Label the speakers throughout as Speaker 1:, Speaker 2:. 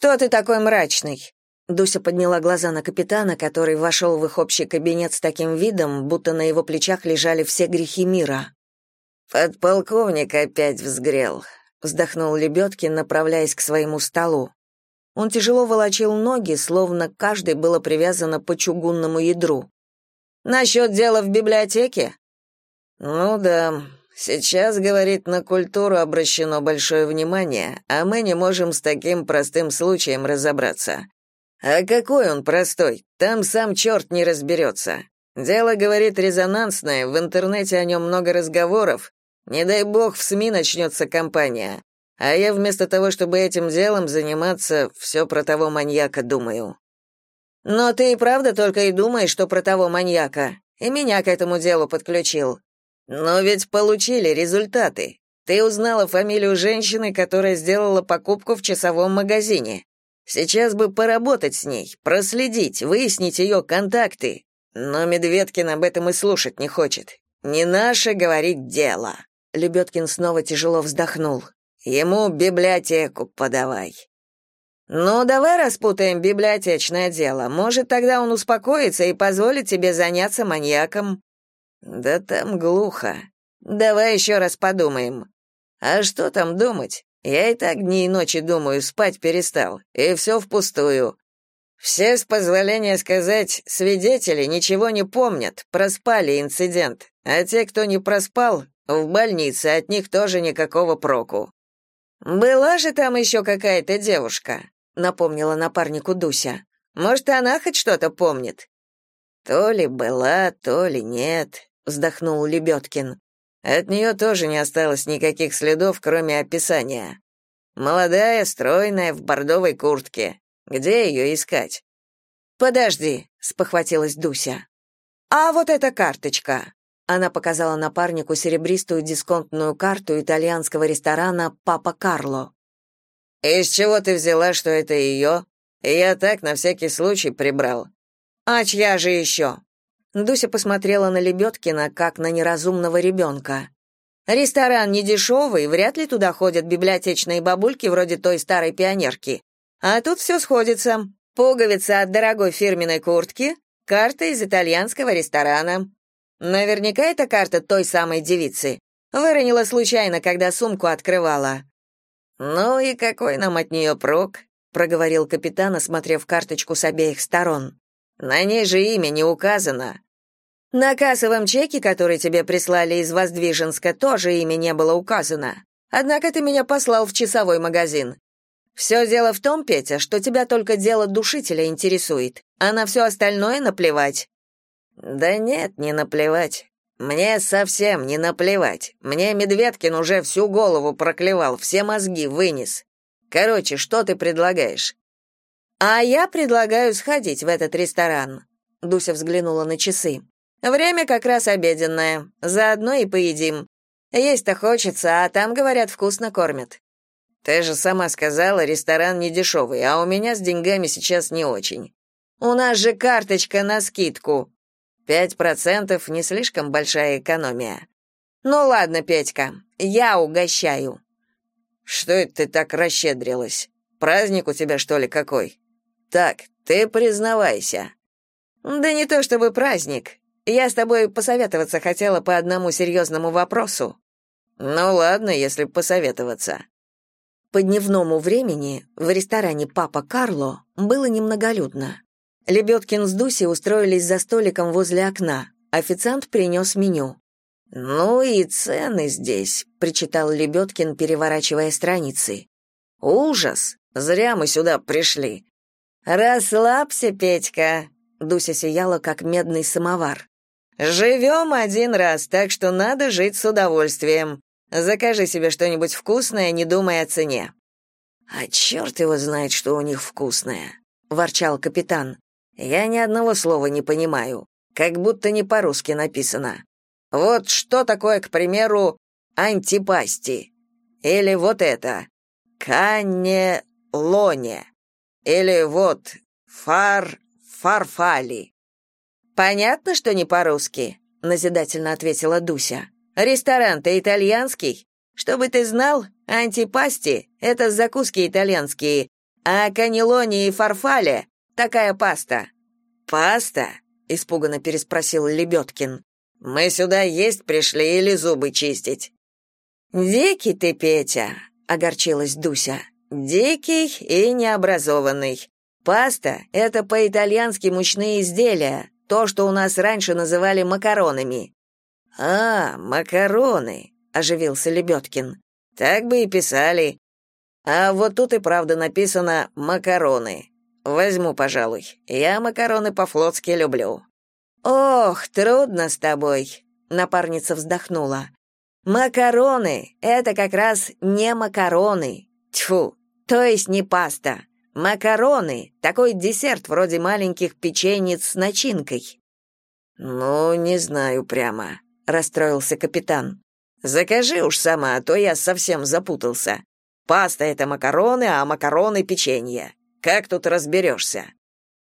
Speaker 1: Что ты такой мрачный? Дуся подняла глаза на капитана, который вошел в их общий кабинет с таким видом, будто на его плечах лежали все грехи мира.
Speaker 2: Подполковник опять взгрел, вздохнул Лебедкин, направляясь к своему столу.
Speaker 1: Он тяжело волочил ноги, словно каждый было привязано по чугунному ядру. «Насчет дела в библиотеке?»
Speaker 2: «Ну да, сейчас, говорит, на культуру обращено большое внимание, а мы не можем с таким простым случаем разобраться. А какой он простой? Там сам черт не разберется. Дело, говорит, резонансное, в интернете о нем много разговоров. Не дай бог в СМИ начнется кампания. А я вместо того, чтобы этим делом заниматься, все про того маньяка думаю.
Speaker 1: Но ты и правда только и думаешь, что про того маньяка. И меня к этому делу подключил.
Speaker 2: Но ведь получили результаты. Ты узнала фамилию женщины, которая сделала покупку в часовом магазине. Сейчас бы поработать с ней, проследить, выяснить ее контакты. Но Медведкин об этом и слушать не хочет. Не наше говорить дело.
Speaker 1: Лебедкин снова тяжело вздохнул.
Speaker 2: Ему библиотеку подавай.
Speaker 1: Ну, давай распутаем библиотечное дело. Может, тогда он успокоится и позволит тебе заняться маньяком.
Speaker 2: Да там глухо.
Speaker 1: Давай еще раз подумаем.
Speaker 2: А что там думать? Я и так дни и ночи думаю, спать перестал, и все впустую. Все, с позволения сказать, свидетели ничего не помнят, проспали инцидент, а те, кто не проспал, в больнице, от них тоже никакого проку.
Speaker 1: «Была же там еще какая-то девушка», — напомнила напарнику Дуся. «Может, она хоть что-то помнит?»
Speaker 2: «То ли была, то ли нет», — вздохнул Лебедкин. От нее тоже не осталось никаких следов, кроме описания. Молодая, стройная, в бордовой куртке. Где ее искать?
Speaker 1: Подожди, спохватилась Дуся. А вот эта карточка. Она показала напарнику серебристую дисконтную карту итальянского ресторана Папа Карло.
Speaker 2: Из чего ты взяла, что это ее? Я так на всякий случай прибрал.
Speaker 1: А чья же еще?» Дуся посмотрела на Лебедкина, как на неразумного ребенка. «Ресторан не дешевый, вряд ли туда ходят библиотечные бабульки вроде той старой пионерки. А тут все сходится. Пуговица от дорогой фирменной куртки, карта из итальянского ресторана. Наверняка это карта той самой девицы. Выронила случайно, когда сумку открывала».
Speaker 2: «Ну и какой нам от нее прок?» — проговорил капитан, осмотрев карточку с обеих сторон. На ней же имя не указано.
Speaker 1: На кассовом чеке, который тебе прислали из Воздвиженска, тоже имя не было указано. Однако ты меня послал в часовой магазин. Все дело в том, Петя, что тебя только дело душителя интересует, а на все остальное наплевать.
Speaker 2: Да нет, не наплевать. Мне совсем не наплевать. Мне Медведкин уже всю голову проклевал, все мозги вынес. Короче, что ты предлагаешь?
Speaker 1: А я предлагаю сходить в этот ресторан. Дуся взглянула на часы. Время как раз обеденное. Заодно и поедим. Есть-то хочется, а там, говорят, вкусно кормят.
Speaker 2: Ты же сама сказала, ресторан не дешевый, а у меня с деньгами сейчас не очень.
Speaker 1: У нас же карточка на скидку.
Speaker 2: Пять процентов не слишком большая экономия.
Speaker 1: Ну ладно, Петька, я угощаю.
Speaker 2: Что это ты так расщедрилась? Праздник у тебя что ли какой? Так, ты признавайся.
Speaker 1: Да не то чтобы праздник. Я с тобой посоветоваться хотела по одному серьезному вопросу.
Speaker 2: Ну ладно, если посоветоваться.
Speaker 1: По дневному времени в ресторане Папа Карло было немноголюдно. Лебедкин с Дусей устроились за столиком возле окна. Официант принес меню.
Speaker 2: «Ну и цены здесь», — причитал Лебедкин, переворачивая страницы. «Ужас! Зря мы сюда пришли.
Speaker 1: «Расслабься, Петька», — Дуся сияла, как медный самовар. «Живем один раз, так что надо жить с удовольствием. Закажи себе что-нибудь вкусное, не думай о цене».
Speaker 2: «А черт его знает, что у них вкусное», — ворчал капитан. «Я ни одного слова не понимаю, как будто не по-русски написано. Вот что такое, к примеру, антипасти? Или вот это, каннелоне?» Или вот фар... фарфали».
Speaker 1: «Понятно, что не по-русски», — назидательно ответила Дуся. «Ресторан-то итальянский. Чтобы ты знал, антипасти — это закуски итальянские, а каннелоне и фарфале такая паста».
Speaker 2: «Паста?» — испуганно переспросил Лебедкин. «Мы сюда есть пришли или зубы чистить?»
Speaker 1: «Дикий ты, Петя», — огорчилась Дуся. «Дикий и необразованный. Паста — это по-итальянски мучные изделия, то, что у нас раньше называли макаронами».
Speaker 2: «А, макароны», — оживился Лебедкин. «Так бы и писали. А вот тут и правда написано «макароны». Возьму, пожалуй. Я макароны по-флотски люблю».
Speaker 1: «Ох, трудно с тобой», — напарница вздохнула. Макароны — это как раз не макароны. Тьфу, то есть не паста. Макароны — такой десерт вроде маленьких печенец с начинкой.
Speaker 2: «Ну, не знаю прямо», — расстроился капитан. «Закажи уж сама, а то я совсем запутался. Паста — это макароны, а макароны — печенье. Как тут разберешься?»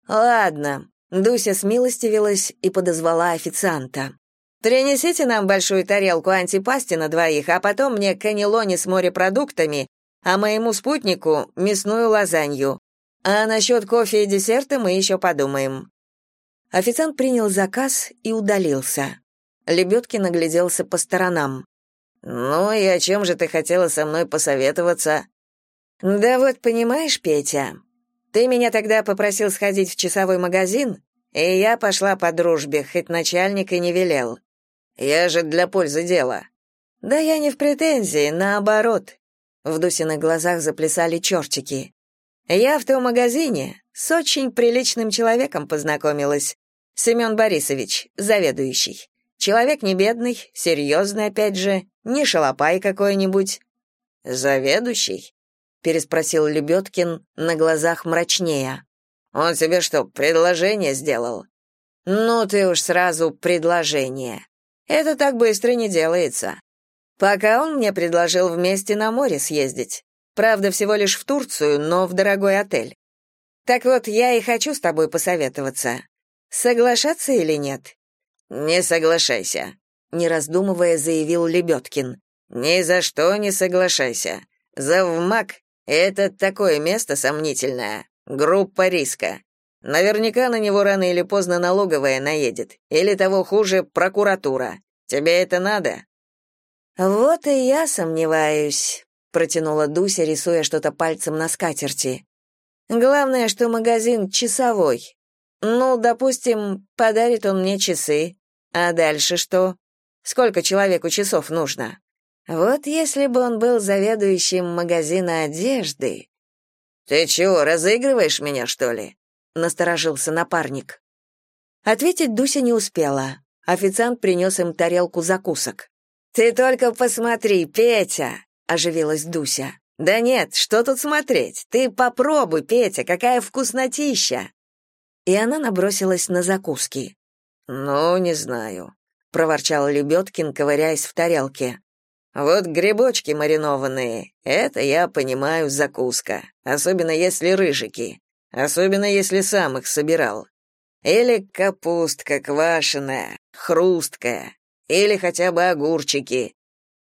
Speaker 1: «Ладно», — Дуся смилостивилась и подозвала официанта. Принесите нам большую тарелку антипасти на двоих, а потом мне каннелони с морепродуктами, а моему спутнику мясную лазанью. А насчет кофе и десерта мы еще подумаем». Официант принял заказ и удалился. Лебедкин нагляделся по сторонам.
Speaker 2: «Ну и о чем же ты хотела со мной посоветоваться?»
Speaker 1: «Да вот понимаешь, Петя, ты меня тогда попросил сходить в часовой магазин, и я пошла по дружбе, хоть начальник и не велел.
Speaker 2: Я же для пользы дела.
Speaker 1: Да я не в претензии, наоборот. В Дусиных глазах заплясали чертики. Я в том магазине с очень приличным человеком познакомилась. Семен Борисович, заведующий. Человек не бедный, серьезный опять же, не шалопай какой-нибудь.
Speaker 2: Заведующий? переспросил Лебедкин, на глазах мрачнее. Он тебе что, предложение сделал?
Speaker 1: Ну ты уж сразу предложение. Это так быстро не делается. Пока он мне предложил вместе на море съездить. Правда, всего лишь в Турцию, но в дорогой отель. Так вот, я и хочу с тобой посоветоваться. Соглашаться или нет?
Speaker 2: Не соглашайся,
Speaker 1: не раздумывая, заявил Лебедкин.
Speaker 2: Ни за что не соглашайся. Завмак — это такое место сомнительное. Группа риска. Наверняка на него рано или поздно налоговая наедет, или того хуже, прокуратура. Тебе это надо?
Speaker 1: Вот и я сомневаюсь, протянула Дуся, рисуя что-то пальцем на скатерти. Главное, что магазин часовой. Ну, допустим, подарит он мне часы. А дальше что? Сколько человеку часов нужно? Вот если бы он был заведующим магазина одежды.
Speaker 2: Ты чего, разыгрываешь меня, что ли?
Speaker 1: насторожился напарник. Ответить Дуся не успела. Официант принес им тарелку закусок. Ты только посмотри, Петя, оживилась Дуся. Да нет, что тут смотреть? Ты попробуй, Петя, какая вкуснотища. И она набросилась на закуски.
Speaker 2: Ну, не знаю, проворчал Лебедкин, ковыряясь в тарелке. Вот грибочки маринованные это я понимаю закуска, особенно если рыжики. Особенно если сам их собирал. Или капустка квашеная, хрусткая, или хотя бы огурчики.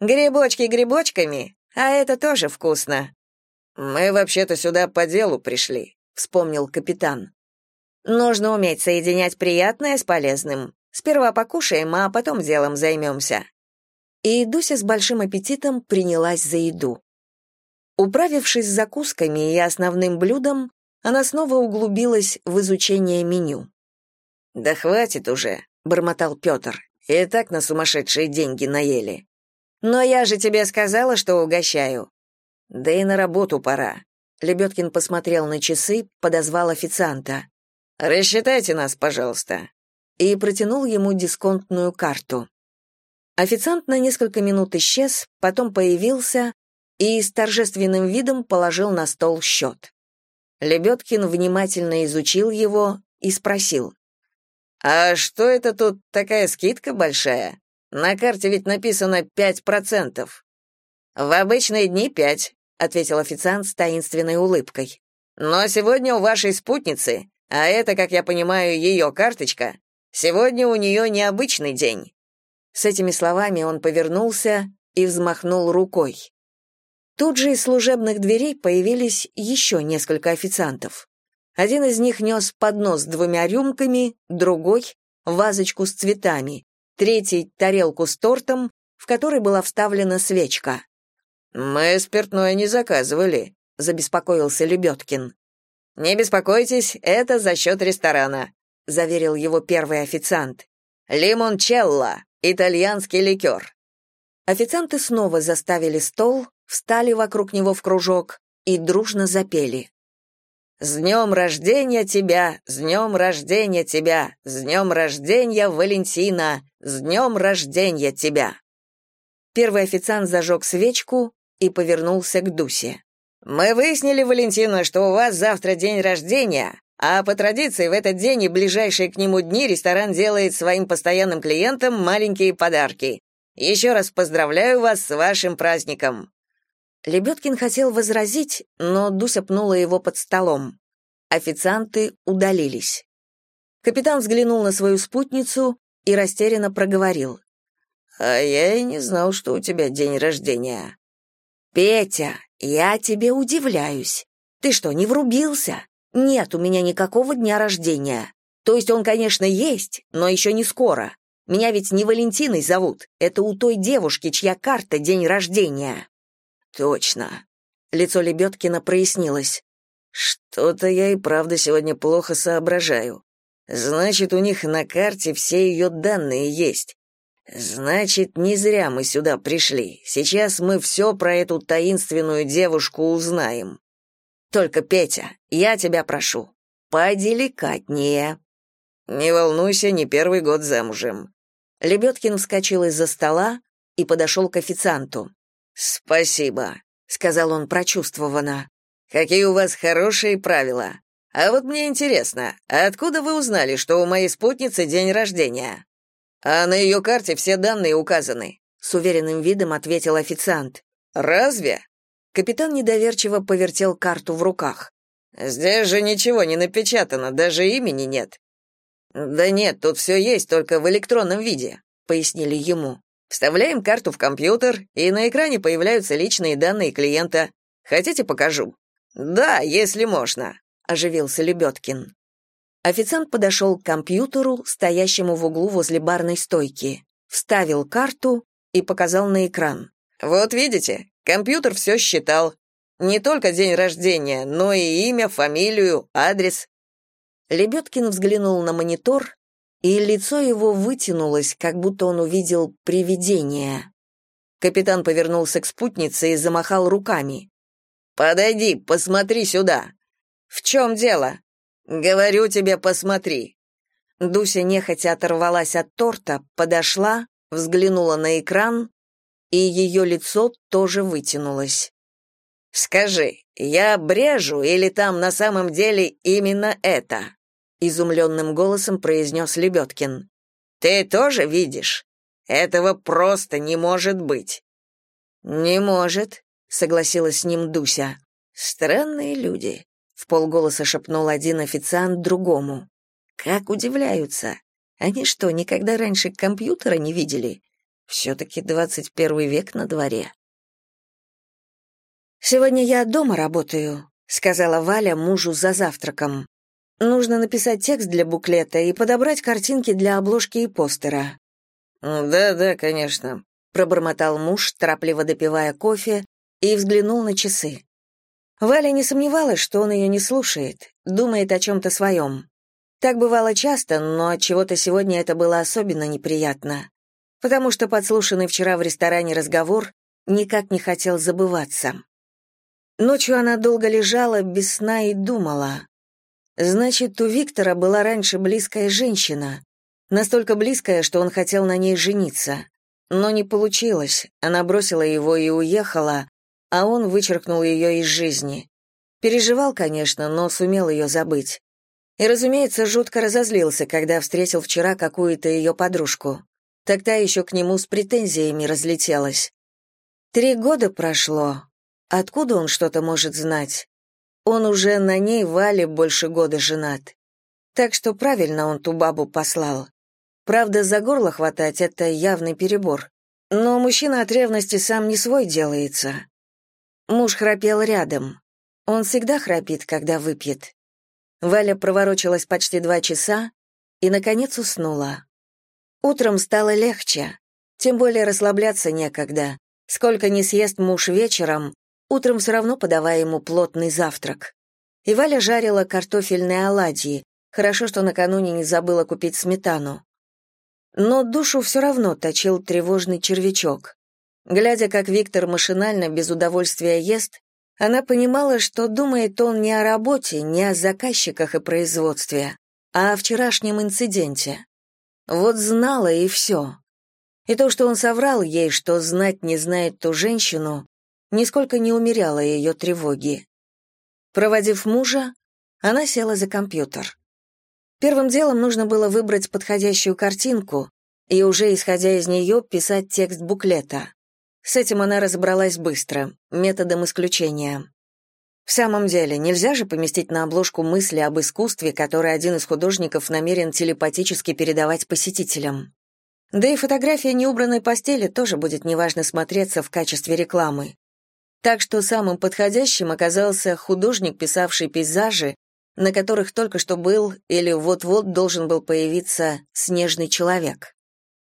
Speaker 1: Грибочки грибочками, а это тоже вкусно.
Speaker 2: Мы вообще-то сюда по делу пришли, вспомнил капитан.
Speaker 1: Нужно уметь соединять приятное с полезным. Сперва покушаем, а потом делом займемся». И Дуся с большим аппетитом принялась за еду. Управившись с закусками и основным блюдом, она снова углубилась в изучение меню.
Speaker 2: «Да хватит уже», — бормотал Петр. «И так на сумасшедшие деньги наели».
Speaker 1: «Но я же тебе сказала, что угощаю».
Speaker 2: «Да и на работу пора».
Speaker 1: Лебедкин посмотрел на часы, подозвал официанта.
Speaker 2: «Рассчитайте нас, пожалуйста».
Speaker 1: И протянул ему дисконтную карту. Официант на несколько минут исчез, потом появился и с торжественным видом положил на стол счет. Лебедкин внимательно изучил его и спросил.
Speaker 2: «А что это тут такая скидка большая? На карте ведь написано пять процентов».
Speaker 1: «В обычные дни пять», — ответил официант с таинственной улыбкой.
Speaker 2: «Но сегодня у вашей спутницы, а это, как я понимаю, ее карточка, сегодня у нее необычный день».
Speaker 1: С этими словами он повернулся и взмахнул рукой. Тут же из служебных дверей появились еще несколько официантов. Один из них нес поднос с двумя рюмками, другой — вазочку с цветами, третий — тарелку с тортом, в которой была вставлена свечка.
Speaker 2: «Мы спиртное не заказывали», — забеспокоился Лебедкин.
Speaker 1: «Не беспокойтесь, это за счет ресторана», — заверил его первый официант. «Лимончелло, итальянский ликер». Официанты снова заставили стол, встали вокруг него в кружок и дружно запели. «С днем рождения тебя! С днем рождения тебя! С днем рождения, Валентина! С днем рождения тебя!» Первый официант зажег свечку и повернулся к Дусе. «Мы выяснили, Валентина, что у вас завтра день рождения, а по традиции в этот день и ближайшие к нему дни ресторан делает своим постоянным клиентам маленькие подарки. Еще раз поздравляю вас с вашим праздником!» Лебедкин хотел возразить, но Дуся пнула его под столом. Официанты удалились. Капитан взглянул на свою спутницу и растерянно проговорил.
Speaker 2: «А я и не знал, что у тебя день рождения».
Speaker 1: «Петя, я тебе удивляюсь. Ты что, не врубился? Нет у меня никакого дня рождения. То есть он, конечно, есть, но еще не скоро. Меня ведь не Валентиной зовут. Это у той девушки, чья карта день рождения».
Speaker 2: Точно.
Speaker 1: Лицо Лебедкина прояснилось.
Speaker 2: Что-то я и правда сегодня плохо соображаю. Значит, у них на карте все ее данные есть. Значит, не зря мы сюда пришли. Сейчас мы все про эту таинственную девушку узнаем.
Speaker 1: Только, Петя, я тебя прошу, поделикатнее.
Speaker 2: Не волнуйся, не первый год замужем.
Speaker 1: Лебедкин вскочил из-за стола и подошел к официанту.
Speaker 2: «Спасибо», — сказал он прочувствованно. «Какие у вас хорошие правила. А вот мне интересно, откуда вы узнали, что у моей спутницы день рождения?» «А на ее карте все данные указаны», — с уверенным видом ответил официант. «Разве?»
Speaker 1: Капитан недоверчиво повертел карту в руках.
Speaker 2: «Здесь же ничего не напечатано, даже имени нет». «Да нет, тут все есть, только в электронном виде», — пояснили ему. Вставляем карту в компьютер, и на экране появляются личные данные клиента. Хотите, покажу? Да, если можно, оживился Лебедкин.
Speaker 1: Официант подошел к компьютеру, стоящему в углу возле барной стойки, вставил карту и показал на экран.
Speaker 2: Вот видите, компьютер все считал. Не только день рождения, но и имя, фамилию, адрес.
Speaker 1: Лебедкин взглянул на монитор и лицо его вытянулось, как будто он увидел привидение. Капитан повернулся к спутнице и замахал руками.
Speaker 2: «Подойди, посмотри сюда!»
Speaker 1: «В чем дело?»
Speaker 2: «Говорю тебе, посмотри!»
Speaker 1: Дуся нехотя оторвалась от торта, подошла, взглянула на экран, и ее лицо тоже вытянулось.
Speaker 2: «Скажи, я брежу или там на самом деле именно это?»
Speaker 1: Изумленным голосом произнес Лебедкин.
Speaker 2: Ты тоже видишь? Этого просто не может быть.
Speaker 1: Не может, согласилась с ним Дуся. Странные люди, в полголоса шепнул один официант другому. Как удивляются. Они что, никогда раньше компьютера не видели? Все-таки двадцать первый век на дворе. «Сегодня я дома работаю», — сказала Валя мужу за завтраком. Нужно написать текст для буклета и подобрать картинки для обложки и постера.
Speaker 2: Да-да, конечно,
Speaker 1: пробормотал муж, торопливо допивая кофе, и взглянул на часы. Валя не сомневалась, что он ее не слушает, думает о чем то своем. Так бывало часто, но от чего-то сегодня это было особенно неприятно, потому что подслушанный вчера в ресторане разговор никак не хотел забываться. Ночью она долго лежала без сна и думала. Значит, у Виктора была раньше близкая женщина. Настолько близкая, что он хотел на ней жениться. Но не получилось. Она бросила его и уехала, а он вычеркнул ее из жизни. Переживал, конечно, но сумел ее забыть. И, разумеется, жутко разозлился, когда встретил вчера какую-то ее подружку. Тогда еще к нему с претензиями разлетелась. Три года прошло. Откуда он что-то может знать? Он уже на ней Вале больше года женат. Так что правильно он ту бабу послал. Правда, за горло хватать — это явный перебор. Но мужчина от ревности сам не свой делается. Муж храпел рядом. Он всегда храпит, когда выпьет. Валя проворочилась почти два часа и, наконец, уснула. Утром стало легче, тем более расслабляться некогда. Сколько не съест муж вечером, утром все равно подавая ему плотный завтрак. И Валя жарила картофельные оладьи. Хорошо, что накануне не забыла купить сметану. Но душу все равно точил тревожный червячок. Глядя, как Виктор машинально, без удовольствия ест, она понимала, что думает он не о работе, не о заказчиках и производстве, а о вчерашнем инциденте. Вот знала и все. И то, что он соврал ей, что знать не знает ту женщину, нисколько не умеряло ее тревоги. Проводив мужа, она села за компьютер. Первым делом нужно было выбрать подходящую картинку и уже исходя из нее писать текст буклета. С этим она разобралась быстро, методом исключения. В самом деле, нельзя же поместить на обложку мысли об искусстве, которое один из художников намерен телепатически передавать посетителям. Да и фотография неубранной постели тоже будет неважно смотреться в качестве рекламы. Так что самым подходящим оказался художник, писавший пейзажи, на которых только что был или вот-вот должен был появиться снежный человек.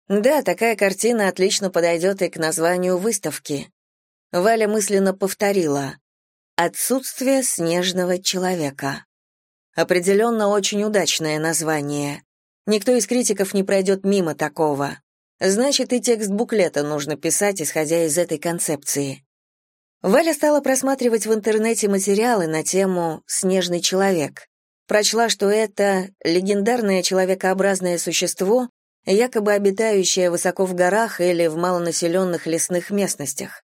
Speaker 1: Да, такая картина отлично подойдет и к названию выставки. Валя мысленно повторила «Отсутствие снежного человека». Определенно очень удачное название. Никто из критиков не пройдет мимо такого. Значит, и текст буклета нужно писать, исходя из этой концепции. Валя стала просматривать в интернете материалы на тему «Снежный человек». Прочла, что это легендарное человекообразное существо, якобы обитающее высоко в горах или в малонаселенных лесных местностях.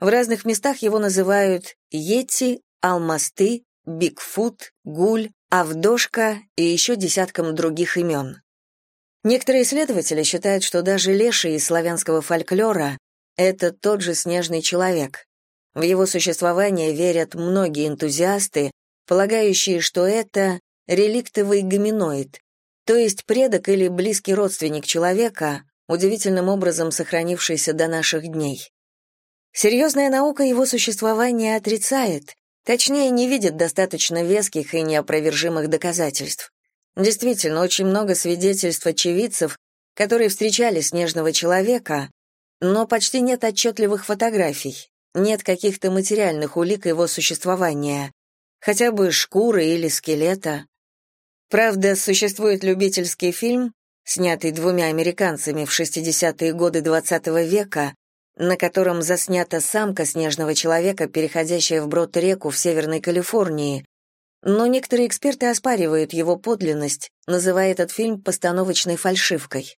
Speaker 1: В разных местах его называют Йети, Алмасты, Бигфут, Гуль, Авдошка и еще десятком других имен. Некоторые исследователи считают, что даже леший из славянского фольклора — это тот же снежный человек, в его существование верят многие энтузиасты, полагающие, что это реликтовый гоминоид, то есть предок или близкий родственник человека, удивительным образом сохранившийся до наших дней. Серьезная наука его существования отрицает, точнее, не видит достаточно веских и неопровержимых доказательств. Действительно, очень много свидетельств очевидцев, которые встречали снежного человека, но почти нет отчетливых фотографий нет каких-то материальных улик его существования, хотя бы шкуры или скелета. Правда, существует любительский фильм, снятый двумя американцами в 60-е годы XX -го века, на котором заснята самка снежного человека, переходящая вброд реку в Северной Калифорнии, но некоторые эксперты оспаривают его подлинность, называя этот фильм постановочной фальшивкой.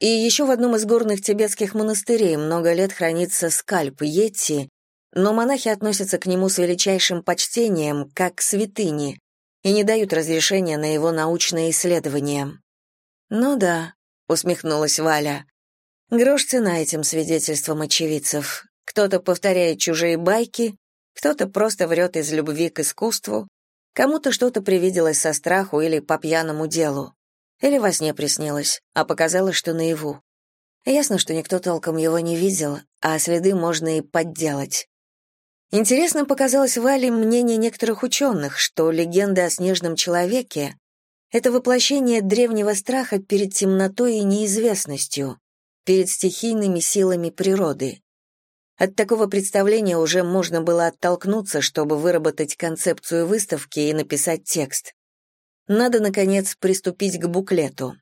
Speaker 1: И еще в одном из горных тибетских монастырей много лет хранится скальп Йети, но монахи относятся к нему с величайшим почтением, как к святыне, и не дают разрешения на его научные исследования. «Ну да», — усмехнулась Валя. «Грош цена этим свидетельствам очевидцев. Кто-то повторяет чужие байки, кто-то просто врет из любви к искусству, кому-то что-то привиделось со страху или по пьяному делу. Или во сне приснилось, а показалось, что наяву. Ясно, что никто толком его не видел, а следы можно и подделать. Интересным показалось Вале мнение некоторых ученых, что легенда о снежном человеке — это воплощение древнего страха перед темнотой и неизвестностью, перед стихийными силами природы. От такого представления уже можно было оттолкнуться, чтобы выработать концепцию выставки и написать текст. Надо, наконец, приступить к буклету.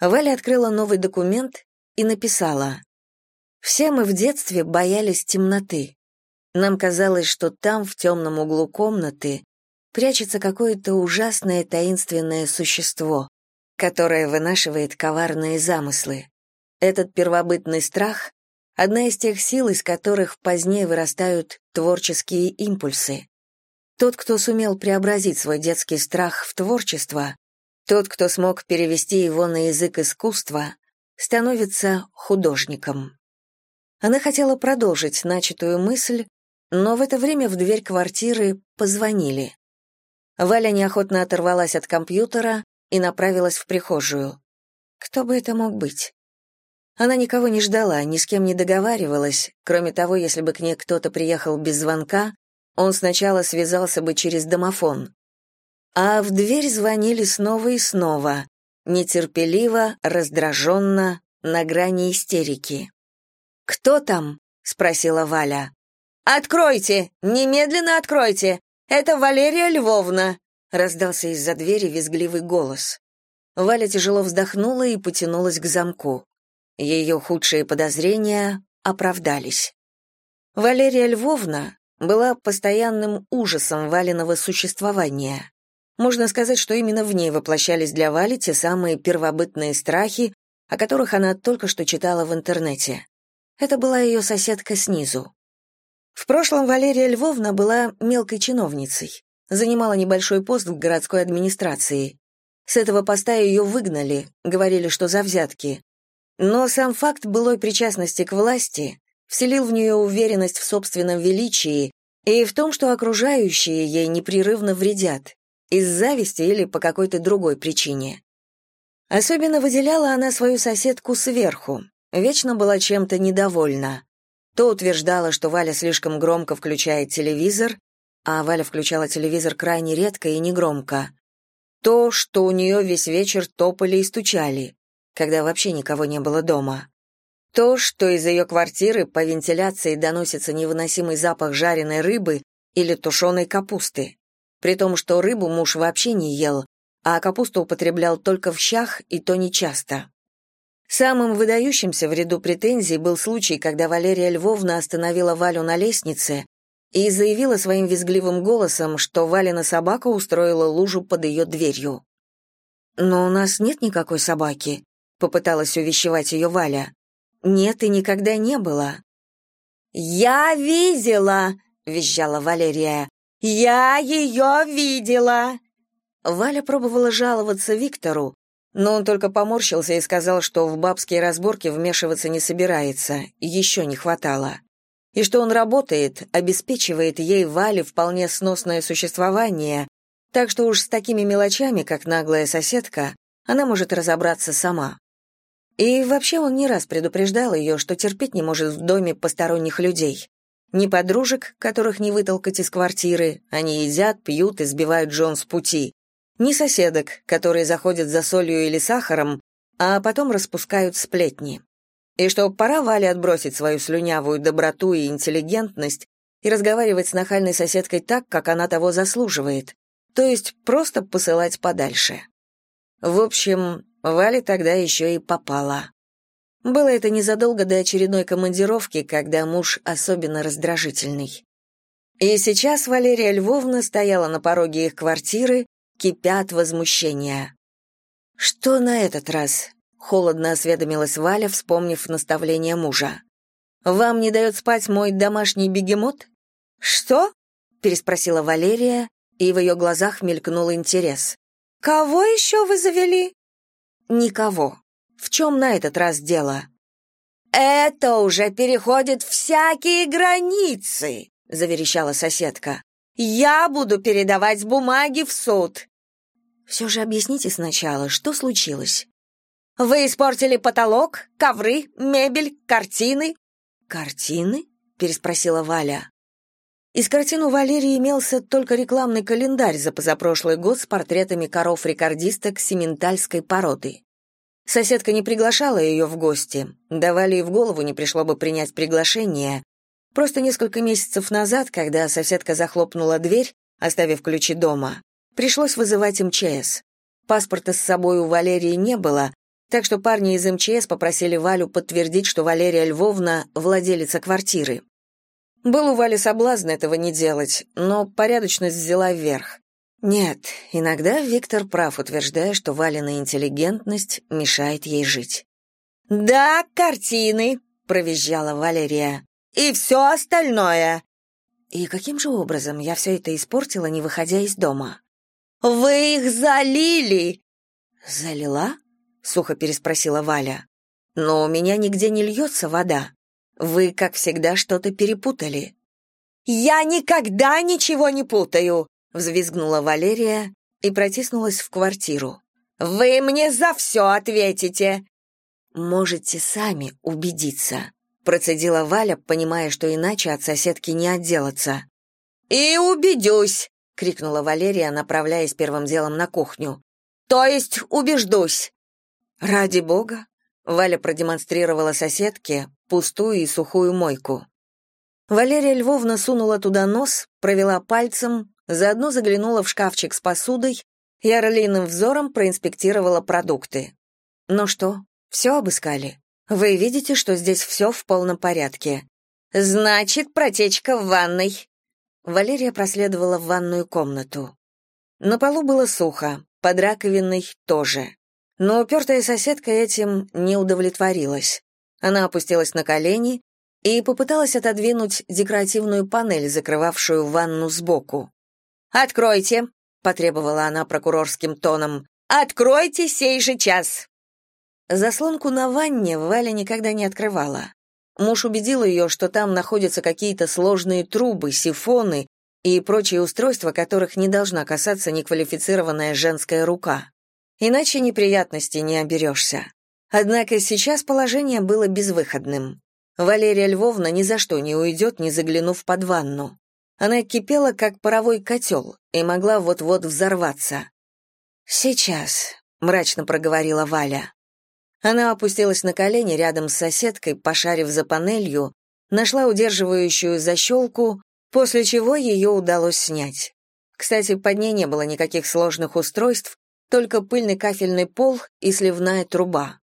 Speaker 1: Валя открыла новый документ и написала. «Все мы в детстве боялись темноты. Нам казалось, что там, в темном углу комнаты, прячется какое-то ужасное таинственное существо, которое вынашивает коварные замыслы. Этот первобытный страх — одна из тех сил, из которых позднее вырастают творческие импульсы. Тот, кто сумел преобразить свой детский страх в творчество, тот, кто смог перевести его на язык искусства, становится художником. Она хотела продолжить начатую мысль, но в это время в дверь квартиры позвонили. Валя неохотно оторвалась от компьютера и направилась в прихожую. Кто бы это мог быть? Она никого не ждала, ни с кем не договаривалась, кроме того, если бы к ней кто-то приехал без звонка, он сначала связался бы через домофон. А в дверь звонили снова и снова, нетерпеливо, раздраженно, на грани истерики. «Кто там?» — спросила Валя. «Откройте! Немедленно откройте! Это Валерия Львовна!» — раздался из-за двери визгливый голос. Валя тяжело вздохнула и потянулась к замку. Ее худшие подозрения оправдались. Валерия Львовна была постоянным ужасом Валиного существования. Можно сказать, что именно в ней воплощались для Вали те самые первобытные страхи, о которых она только что читала в интернете. Это была ее соседка снизу. В прошлом Валерия Львовна была мелкой чиновницей, занимала небольшой пост в городской администрации. С этого поста ее выгнали, говорили, что за взятки. Но сам факт былой причастности к власти вселил в нее уверенность в собственном величии и в том, что окружающие ей непрерывно вредят, из зависти или по какой-то другой причине. Особенно выделяла она свою соседку сверху, вечно была чем-то недовольна. То утверждала, что Валя слишком громко включает телевизор, а Валя включала телевизор крайне редко и негромко. То, что у нее весь вечер топали и стучали, когда вообще никого не было дома. То, что из ее квартиры по вентиляции доносится невыносимый запах жареной рыбы или тушеной капусты при том, что рыбу муж вообще не ел, а капусту употреблял только в щах и то нечасто. Самым выдающимся в ряду претензий был случай, когда Валерия Львовна остановила Валю на лестнице и заявила своим визгливым голосом, что Валина собака устроила лужу под ее дверью. «Но у нас нет никакой собаки», — попыталась увещевать ее Валя. «Нет и никогда не было». «Я видела!» — визжала Валерия. «Я ее видела!» Валя пробовала жаловаться Виктору, но он только поморщился и сказал, что в бабские разборки вмешиваться не собирается, еще не хватало. И что он работает, обеспечивает ей, Вале, вполне сносное существование, так что уж с такими мелочами, как наглая соседка, она может разобраться сама. И вообще он не раз предупреждал ее, что терпеть не может в доме посторонних людей. Ни подружек, которых не вытолкать из квартиры, они едят, пьют и сбивают Джон с пути. Ни соседок, которые заходят за солью или сахаром, а потом распускают сплетни. И что пора Вале отбросить свою слюнявую доброту и интеллигентность и разговаривать с нахальной соседкой так, как она того заслуживает, то есть просто посылать подальше. В общем, Вале тогда еще и попала. Было это незадолго до очередной командировки, когда муж особенно раздражительный. И сейчас Валерия Львовна стояла на пороге их квартиры, кипя от возмущения. «Что на этот раз?» — холодно осведомилась Валя, вспомнив наставление мужа. «Вам не дает спать мой домашний бегемот?» «Что?» — переспросила Валерия, и в ее глазах мелькнул интерес. «Кого еще вы завели?» «Никого», в чем на этот раз дело? Это уже переходит всякие границы, заверещала соседка. Я буду передавать бумаги в суд. Все же объясните сначала, что случилось? Вы испортили потолок, ковры, мебель, картины. Картины? переспросила Валя. Из картин у Валерии имелся только рекламный календарь за позапрошлый год с портретами коров-рекордисток сементальской породы. Соседка не приглашала ее в гости, давали и в голову не пришло бы принять приглашение. Просто несколько месяцев назад, когда соседка захлопнула дверь, оставив ключи дома, пришлось вызывать МЧС. Паспорта с собой у Валерии не было, так что парни из МЧС попросили Валю подтвердить, что Валерия Львовна — владелица квартиры. Был у Вали соблазн этого не делать, но порядочность взяла вверх. Нет, иногда Виктор прав, утверждая, что Валина интеллигентность мешает ей жить. «Да, картины», — провизжала Валерия. «И все остальное». И каким же образом я все это испортила, не выходя из дома? «Вы их залили!» «Залила?» — сухо переспросила Валя. «Но у меня нигде не льется вода. Вы, как всегда, что-то перепутали». «Я никогда ничего не путаю!» взвизгнула Валерия и протиснулась в квартиру. Вы мне за все ответите. можете сами убедиться», процедила Валя, понимая, что иначе от соседки не отделаться. «И убедюсь!» — крикнула Валерия, направляясь первым делом на кухню. «То есть убеждусь!» «Ради бога!» — Валя продемонстрировала соседке пустую и сухую мойку. Валерия Львовна сунула туда нос, провела пальцем, заодно заглянула в шкафчик с посудой и орлиным взором проинспектировала продукты. «Ну что, все обыскали? Вы видите, что здесь все в полном порядке?» «Значит, протечка в ванной», Валерия проследовала в ванную комнату. На полу было сухо, под раковиной тоже. Но упертая соседка этим не удовлетворилась. Она опустилась на колени и попыталась отодвинуть декоративную панель, закрывавшую ванну сбоку. «Откройте!» — потребовала она прокурорским тоном. «Откройте сей же час!» Заслонку на ванне Валя никогда не открывала. Муж убедил ее, что там находятся какие-то сложные трубы, сифоны и прочие устройства, которых не должна касаться неквалифицированная женская рука. Иначе неприятностей не оберешься. Однако сейчас положение было безвыходным. Валерия Львовна ни за что не уйдет, не заглянув под ванну. Она кипела, как паровой котел, и могла вот-вот взорваться. «Сейчас», — мрачно проговорила Валя. Она опустилась на колени рядом с соседкой, пошарив за панелью, нашла удерживающую защелку, после чего ее удалось снять. Кстати, под ней не было никаких сложных устройств, только пыльный кафельный пол и сливная труба.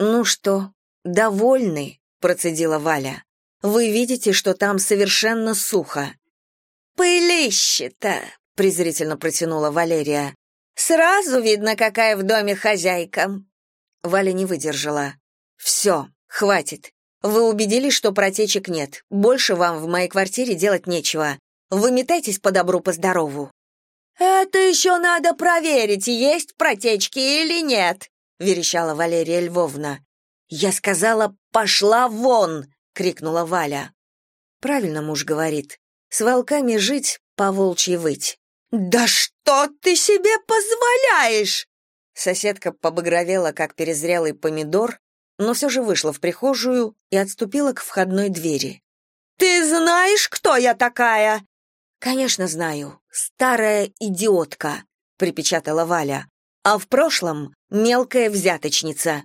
Speaker 1: «Ну что, довольны?» — процедила Валя. «Вы видите, что там совершенно сухо». «Пылище-то!» — презрительно протянула Валерия. «Сразу видно, какая в доме хозяйка. Валя не выдержала. «Все, хватит. Вы убедились, что протечек нет. Больше вам в моей квартире делать нечего. Выметайтесь по добру, по здорову». «Это еще надо проверить, есть протечки или нет», — верещала Валерия Львовна. «Я сказала, пошла вон!» — крикнула Валя. Правильно муж говорит. С волками жить, по волчьи выть. «Да что ты себе позволяешь?» Соседка побагровела, как перезрелый помидор, но все же вышла в прихожую и отступила к входной двери. «Ты знаешь, кто я такая?» «Конечно знаю. Старая идиотка», — припечатала Валя. «А в прошлом мелкая взяточница».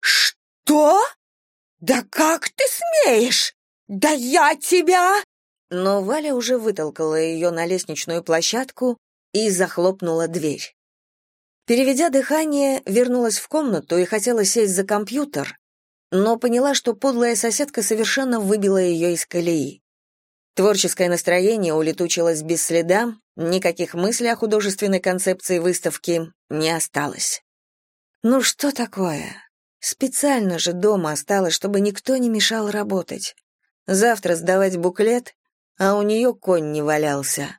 Speaker 1: «Что? Да как ты смеешь? Да я тебя...» Но Валя уже вытолкала ее на лестничную площадку и захлопнула дверь. Переведя дыхание, вернулась в комнату и хотела сесть за компьютер, но поняла, что подлая соседка совершенно выбила ее из колеи. Творческое настроение улетучилось без следа, никаких мыслей о художественной концепции выставки не осталось. Ну что такое? Специально же дома осталось, чтобы никто не мешал работать. Завтра сдавать буклет, а у нее конь не валялся.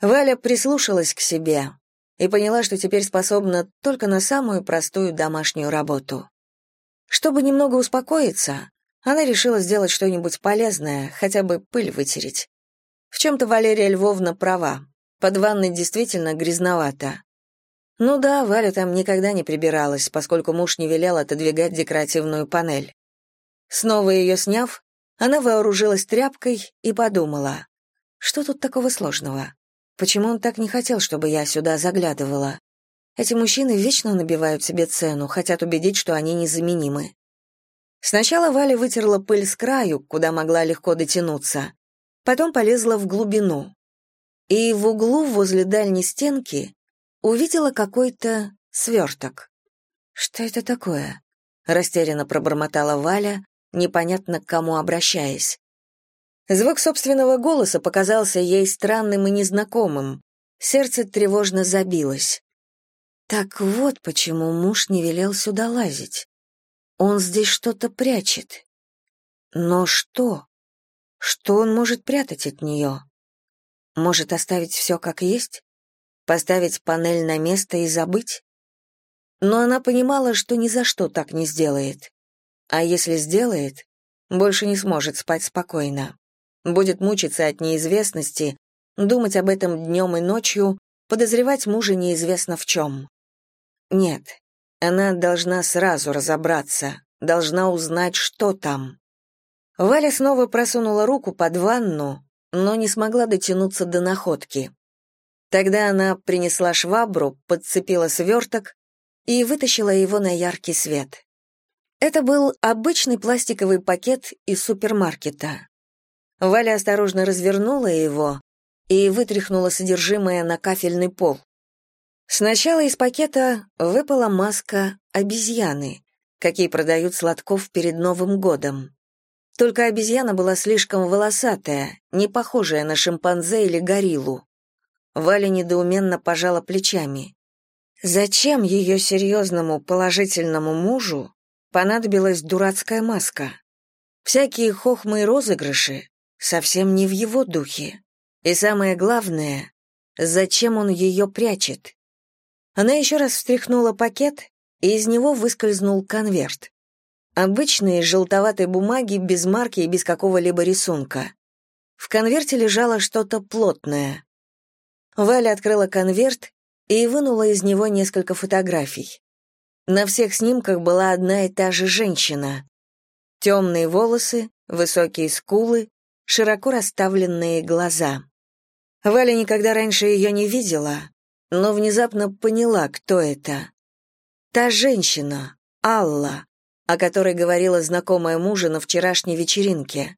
Speaker 1: Валя прислушалась к себе, и поняла, что теперь способна только на самую простую домашнюю работу. Чтобы немного успокоиться, она решила сделать что-нибудь полезное, хотя бы пыль вытереть. В чем-то Валерия Львовна права. Под ванной действительно грязновато. Ну да, Валя там никогда не прибиралась, поскольку муж не велел отодвигать декоративную панель. Снова ее сняв, она вооружилась тряпкой и подумала, что тут такого сложного? Почему он так не хотел, чтобы я сюда заглядывала? Эти мужчины вечно набивают себе цену, хотят убедить, что они незаменимы. Сначала Валя вытерла пыль с краю, куда могла легко дотянуться. Потом полезла в глубину. И в углу возле дальней стенки увидела какой-то сверток. «Что это такое?» — растерянно пробормотала Валя, непонятно к кому обращаясь. Звук собственного голоса показался ей странным и незнакомым. Сердце тревожно забилось. Так вот почему муж не велел сюда лазить. Он здесь что-то прячет. Но что? Что он может прятать от нее? Может оставить все как есть? Поставить панель на место и забыть? Но она понимала, что ни за что так не сделает. А если сделает, больше не сможет спать спокойно будет мучиться от неизвестности, думать об этом днем и ночью, подозревать мужа неизвестно в чем. Нет, Она должна сразу разобраться, должна узнать, что там. Валя снова просунула руку под ванну, но не смогла дотянуться до находки. Тогда она принесла швабру, подцепила сверток и вытащила его на яркий свет. Это был обычный пластиковый пакет из супермаркета. Валя осторожно развернула его и вытряхнула содержимое на кафельный пол. Сначала из пакета выпала маска обезьяны, какие продают сладков перед Новым годом. Только обезьяна была слишком волосатая, не похожая на шимпанзе или гориллу. Валя недоуменно пожала плечами. Зачем ее серьезному положительному мужу понадобилась дурацкая маска? Всякие хохмы и розыгрыши совсем не в его духе. И самое главное, зачем он ее прячет? Она еще раз встряхнула пакет, и из него выскользнул конверт. Обычные желтоватой бумаги без марки и без какого-либо рисунка. В конверте лежало что-то плотное. Валя открыла конверт и вынула из него несколько фотографий. На всех снимках была одна и та же женщина. Темные волосы, высокие скулы, широко расставленные глаза. Валя никогда раньше ее не видела, но внезапно поняла, кто это. Та женщина, Алла, о которой говорила знакомая мужа на вчерашней вечеринке.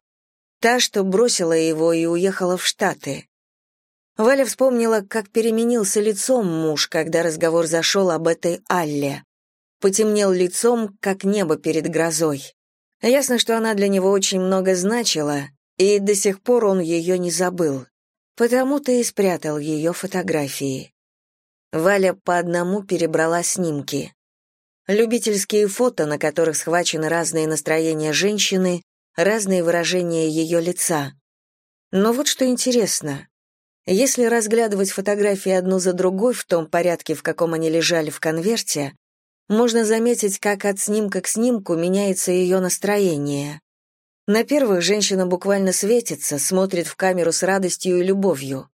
Speaker 1: Та, что бросила его и уехала в Штаты. Валя вспомнила, как переменился лицом муж, когда разговор зашел об этой Алле. Потемнел лицом, как небо перед грозой. Ясно, что она для него очень много значила, и до сих пор он ее не забыл. Потому-то и спрятал ее фотографии. Валя по одному перебрала снимки. Любительские фото, на которых схвачены разные настроения женщины, разные выражения ее лица. Но вот что интересно. Если разглядывать фотографии одну за другой в том порядке, в каком они лежали в конверте, можно заметить, как от снимка к снимку меняется ее настроение. На первых женщина буквально светится, смотрит в камеру с радостью и любовью.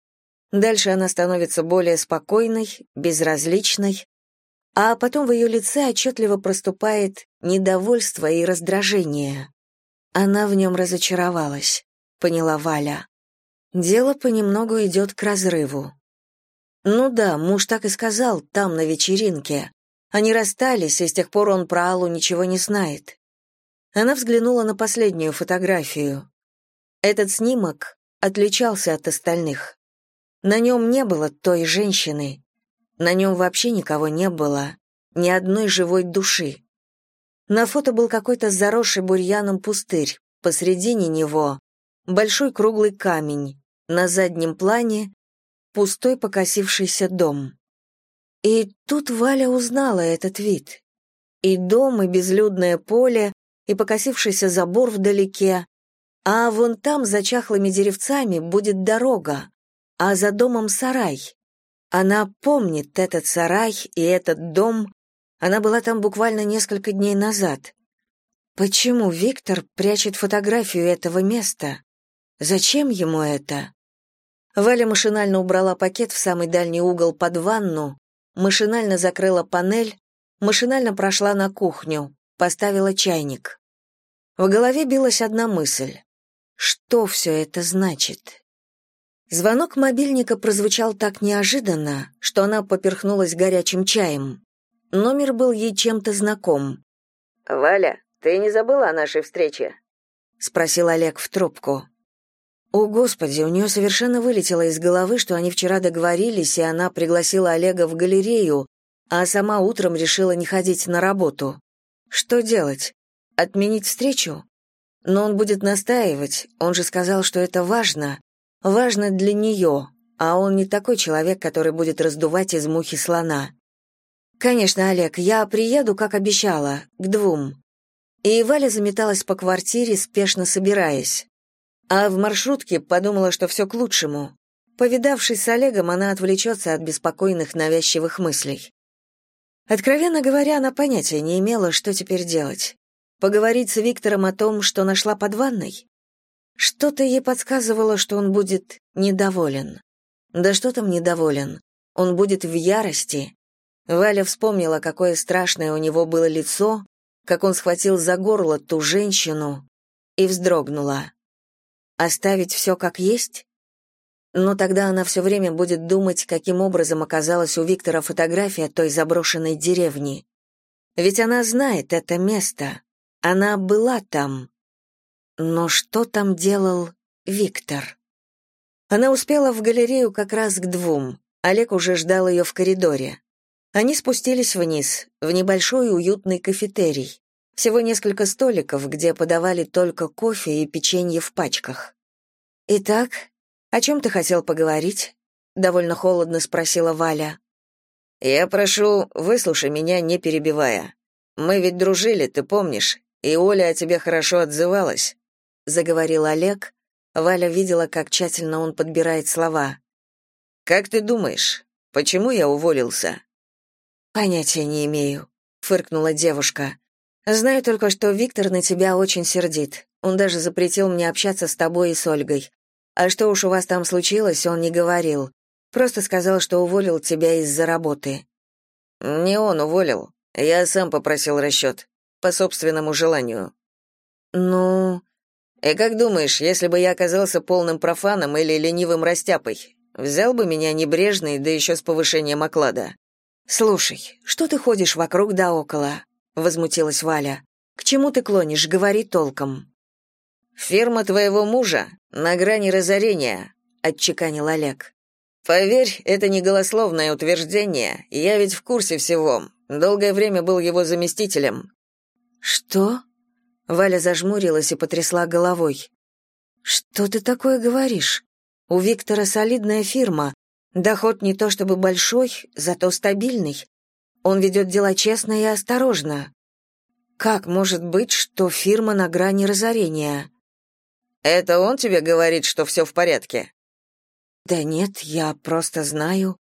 Speaker 1: Дальше она становится более спокойной, безразличной, а потом в ее лице отчетливо проступает недовольство и раздражение. Она в нем разочаровалась, поняла Валя. Дело понемногу идет к разрыву. Ну да, муж так и сказал, там, на вечеринке. Они расстались, и с тех пор он про Аллу ничего не знает. Она взглянула на последнюю фотографию. Этот снимок отличался от остальных. На нем не было той женщины. На нем вообще никого не было, ни одной живой души. На фото был какой-то заросший бурьяном пустырь, посредине него большой круглый камень, на заднем плане пустой покосившийся дом. И тут Валя узнала этот вид. И дом, и безлюдное поле, и покосившийся забор вдалеке. А вон там, за чахлыми деревцами, будет дорога, а за домом сарай. Она помнит этот сарай и этот дом. Она была там буквально несколько дней назад. Почему Виктор прячет фотографию этого места? Зачем ему это? Валя машинально убрала пакет в самый дальний угол под ванну, машинально закрыла панель, машинально прошла на кухню, поставила чайник. В голове билась одна мысль. Что все это значит? Звонок мобильника прозвучал так неожиданно, что она поперхнулась горячим чаем. Номер был ей чем-то знаком.
Speaker 2: «Валя, ты не забыла о нашей встрече?»
Speaker 1: — спросил Олег в трубку. О, Господи, у нее совершенно вылетело из головы, что они вчера договорились, и она пригласила Олега в галерею, а сама утром решила не ходить на работу. Что делать? Отменить встречу? Но он будет настаивать, он же сказал, что это важно. Важно для нее, а он не такой человек, который будет раздувать из мухи слона. «Конечно, Олег, я приеду, как обещала, к двум». И Валя заметалась по квартире, спешно собираясь. А в маршрутке подумала, что все к лучшему. Повидавшись с Олегом, она отвлечется от беспокойных навязчивых мыслей. Откровенно говоря, она понятия не имела, что теперь делать. Поговорить с Виктором о том, что нашла под ванной? Что-то ей подсказывало, что он будет недоволен. Да что там недоволен? Он будет в ярости. Валя вспомнила, какое страшное у него было лицо, как он схватил за горло ту женщину и вздрогнула. Оставить все как есть? Но тогда она все время будет думать, каким образом оказалась у Виктора фотография той заброшенной деревни. Ведь она знает это место. Она была там. Но что там делал Виктор? Она успела в галерею как раз к двум. Олег уже ждал ее в коридоре. Они спустились вниз, в небольшой уютный кафетерий. Всего несколько столиков, где подавали только кофе и печенье в пачках. «Итак, о чем ты хотел поговорить?» — довольно холодно спросила Валя.
Speaker 2: «Я прошу, выслушай меня, не перебивая. Мы ведь дружили, ты помнишь, и Оля о тебе хорошо отзывалась», — заговорил Олег. Валя видела, как тщательно он подбирает слова. «Как ты думаешь, почему я уволился?»
Speaker 1: «Понятия не имею», — фыркнула девушка. «Знаю только, что Виктор на тебя очень сердит. Он даже запретил мне общаться с тобой и с Ольгой. А что уж у вас там случилось, он не говорил. Просто сказал, что уволил тебя из-за работы».
Speaker 2: «Не он уволил. Я сам попросил расчет. По собственному желанию».
Speaker 1: «Ну...»
Speaker 2: «И как думаешь, если бы я оказался полным профаном или ленивым растяпой, взял бы меня небрежный, да еще с повышением оклада?»
Speaker 1: «Слушай, что ты ходишь вокруг да около?» — возмутилась Валя. «К чему ты клонишь? Говори толком».
Speaker 2: «Фирма твоего мужа на грани разорения», — отчеканил Олег. «Поверь, это не голословное утверждение, я ведь в курсе всего. Долгое время был его заместителем».
Speaker 1: «Что?» — Валя зажмурилась и потрясла головой. «Что ты такое говоришь? У Виктора солидная фирма, Доход не то чтобы большой, зато стабильный. Он ведет дела честно и осторожно. Как может быть, что фирма на грани разорения?
Speaker 2: Это он тебе говорит, что все в порядке?
Speaker 1: Да нет, я просто знаю.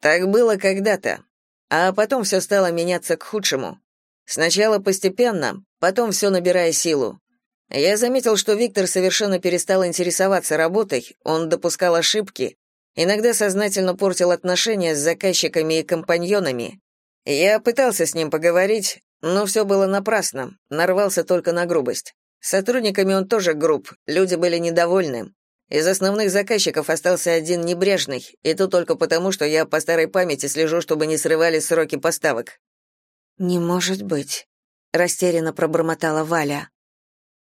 Speaker 2: Так было когда-то, а потом все стало меняться к худшему. Сначала постепенно, потом все набирая силу. Я заметил, что Виктор совершенно перестал интересоваться работой, он допускал ошибки, Иногда сознательно портил отношения с заказчиками и компаньонами. Я пытался с ним поговорить, но все было напрасно, нарвался только на грубость. С сотрудниками он тоже груб, люди были недовольны. Из основных заказчиков остался один небрежный, и то только потому, что я по старой памяти слежу, чтобы не срывали сроки поставок.
Speaker 1: «Не может быть», — растерянно пробормотала Валя.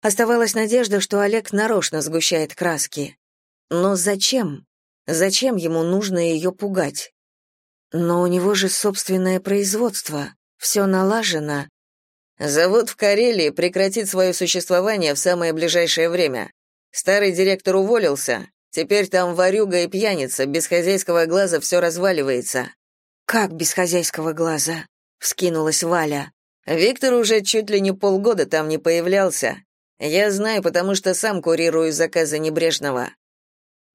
Speaker 1: Оставалась надежда, что Олег нарочно сгущает краски. Но зачем? Зачем ему нужно ее пугать? Но у него же собственное производство, все налажено.
Speaker 2: Завод в Карелии прекратит свое существование в самое ближайшее время. Старый директор уволился, теперь там варюга и пьяница, без хозяйского глаза все разваливается.
Speaker 1: Как без хозяйского глаза? вскинулась Валя.
Speaker 2: Виктор уже чуть ли не полгода там не появлялся. Я знаю, потому что сам курирую заказы Небрежного.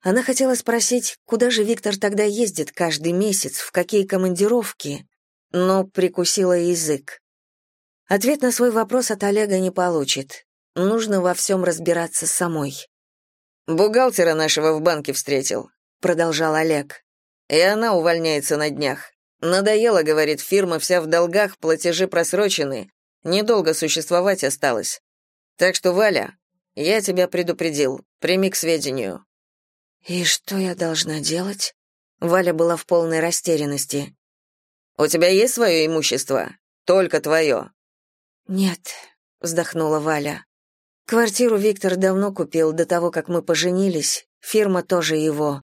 Speaker 1: Она хотела спросить, куда же Виктор тогда ездит каждый месяц, в какие командировки, но прикусила язык. Ответ на свой вопрос от Олега не получит. Нужно во всем разбираться самой.
Speaker 2: «Бухгалтера нашего в банке встретил», — продолжал Олег. «И она увольняется на днях. Надоело, — говорит, — фирма вся в долгах, платежи просрочены. Недолго существовать осталось. Так что, Валя, я тебя предупредил, прими к сведению.
Speaker 1: «И что я должна делать?» Валя была в полной растерянности.
Speaker 2: «У тебя есть свое имущество? Только твое?»
Speaker 1: «Нет», — вздохнула Валя. «Квартиру Виктор давно купил, до того, как мы поженились. Фирма тоже его.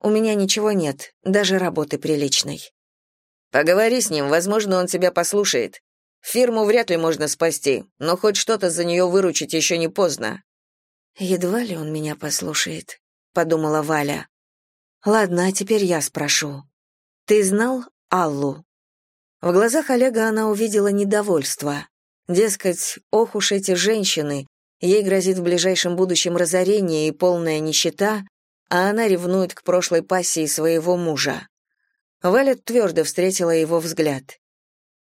Speaker 1: У меня ничего нет, даже работы приличной».
Speaker 2: «Поговори с ним, возможно, он тебя послушает. Фирму вряд ли можно спасти, но хоть что-то за нее выручить еще не поздно».
Speaker 1: «Едва ли он меня послушает», подумала Валя. Ладно, а теперь я спрошу. Ты знал Аллу? В глазах Олега она увидела недовольство. Дескать, ох уж эти женщины, ей грозит в ближайшем будущем разорение и полная нищета, а она ревнует к прошлой пассии своего мужа. Валя твердо встретила его взгляд.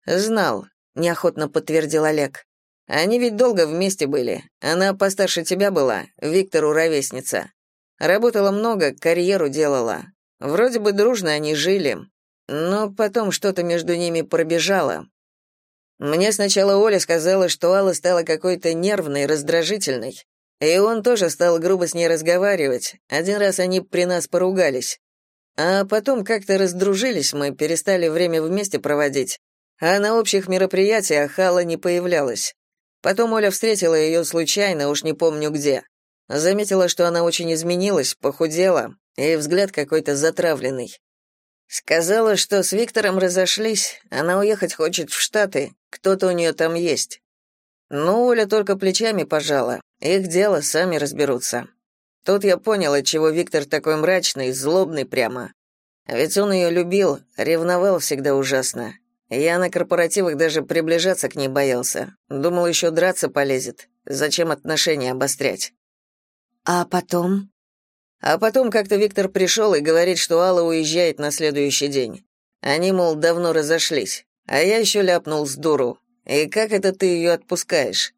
Speaker 2: «Знал», — неохотно подтвердил Олег. «Они ведь долго вместе были. Она постарше тебя была, Виктору ровесница. Работала много, карьеру делала. Вроде бы дружно они жили. но потом что-то между ними пробежало. Мне сначала Оля сказала, что Алла стала какой-то нервной, раздражительной, и он тоже стал грубо с ней разговаривать. Один раз они при нас поругались. А потом как-то раздружились мы, перестали время вместе проводить. А на общих мероприятиях Алла не появлялась. Потом Оля встретила ее случайно, уж не помню где. Заметила, что она очень изменилась, похудела, и взгляд какой-то затравленный. Сказала, что с Виктором разошлись, она уехать хочет в Штаты, кто-то у нее там есть. Но Оля только плечами пожала. Их дело, сами разберутся. Тут я понял, отчего Виктор такой мрачный, злобный прямо. Ведь он ее любил, ревновал всегда ужасно. Я на корпоративах даже приближаться к ней боялся. Думал, еще драться полезет. Зачем отношения обострять?
Speaker 1: А потом?
Speaker 2: А потом как-то Виктор пришел и говорит, что Алла уезжает на следующий день. Они, мол, давно разошлись. А я еще ляпнул с дуру. И как это ты ее отпускаешь?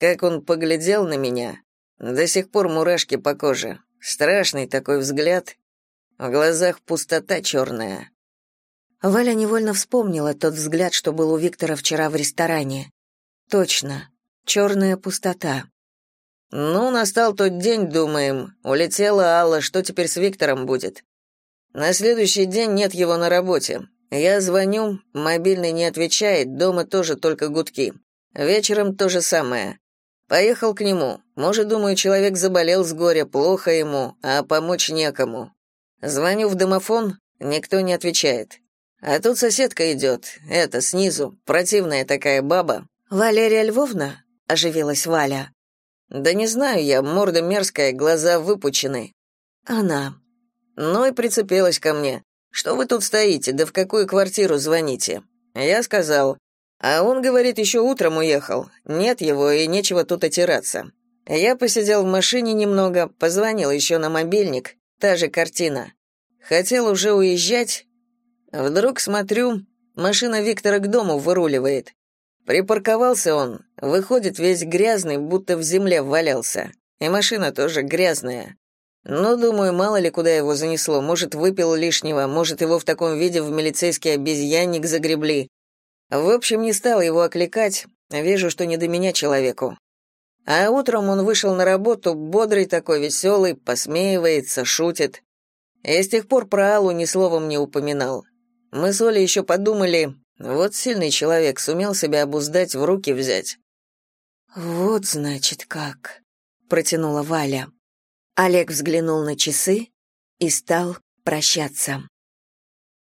Speaker 2: Как он поглядел на меня. До сих пор мурашки по коже. Страшный такой взгляд. В глазах пустота черная.
Speaker 1: Валя невольно вспомнила тот взгляд, что был у Виктора вчера в ресторане. Точно, черная пустота.
Speaker 2: Ну, настал тот день, думаем. Улетела Алла, что теперь с Виктором будет? На следующий день нет его на работе. Я звоню, мобильный не отвечает, дома тоже только гудки. Вечером то же самое. Поехал к нему. Может, думаю, человек заболел с горя, плохо ему, а помочь некому. Звоню в домофон, никто не отвечает. А тут соседка идет, это, снизу, противная такая баба.
Speaker 1: «Валерия Львовна?» — оживилась Валя.
Speaker 2: «Да не знаю я, морда мерзкая, глаза выпучены».
Speaker 1: «Она».
Speaker 2: Ну и прицепилась ко мне. «Что вы тут стоите, да в какую квартиру звоните?» Я сказал. А он, говорит, еще утром уехал. Нет его, и нечего тут отираться. Я посидел в машине немного, позвонил еще на мобильник, та же картина. Хотел уже уезжать, Вдруг смотрю, машина Виктора к дому выруливает. Припарковался он, выходит весь грязный, будто в земле валялся. И машина тоже грязная. Ну, думаю, мало ли куда его занесло, может, выпил лишнего, может, его в таком виде в милицейский обезьянник загребли. В общем, не стал его окликать, вижу, что не до меня человеку. А утром он вышел на работу, бодрый такой, веселый, посмеивается, шутит. И с тех пор про Аллу ни словом не упоминал. Мы с Олей еще подумали, вот сильный человек сумел себя обуздать, в руки взять.
Speaker 1: «Вот, значит, как», — протянула Валя. Олег взглянул на часы и стал прощаться.